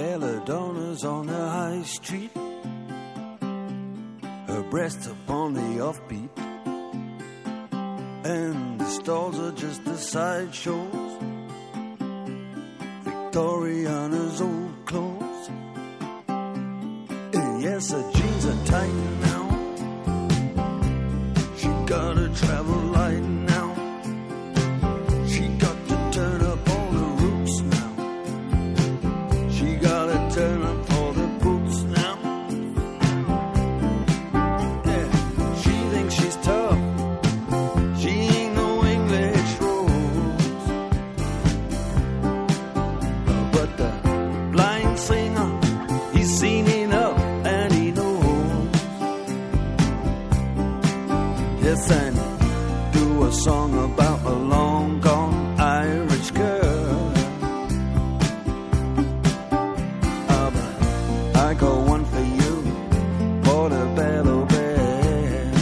Belladonna's on the high street. Her breasts upon the offbeat. And the stalls are just the sideshows. Victoriana's old clothes. And yes, her jeans are tight And do a song about a long gone Irish girl. But I got one for you, Portobello Belle.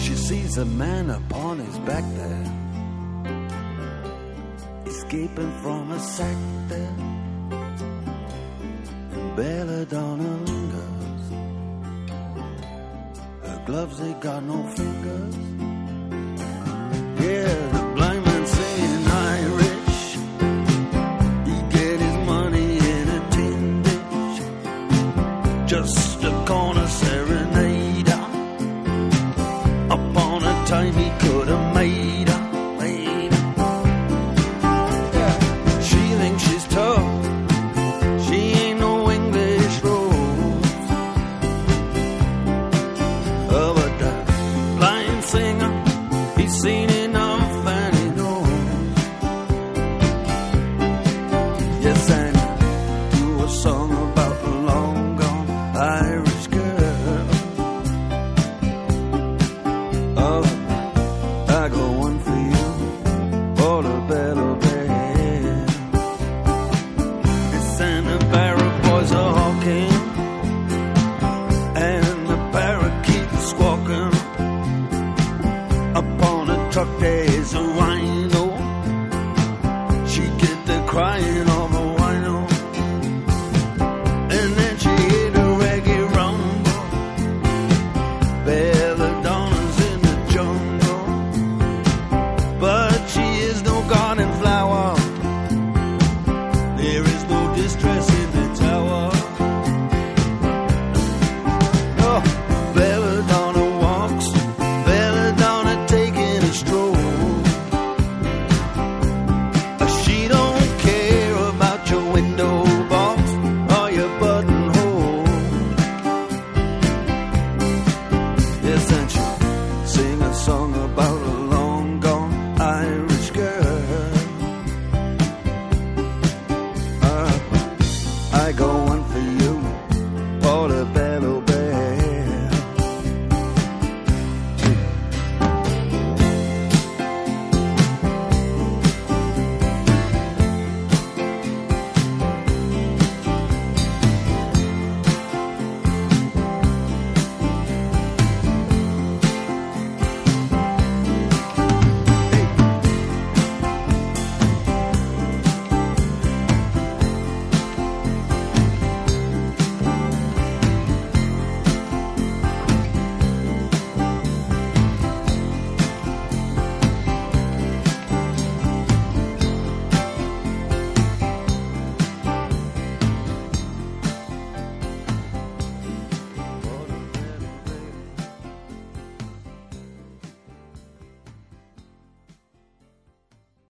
She sees a man upon his back there, escaping from a sack there. Belladonna gloves, they got no fingers. Yeah, the blind man saying Irish. He get his money in a tin dish. Just a corner serenader. Upon a time he seen enough crying.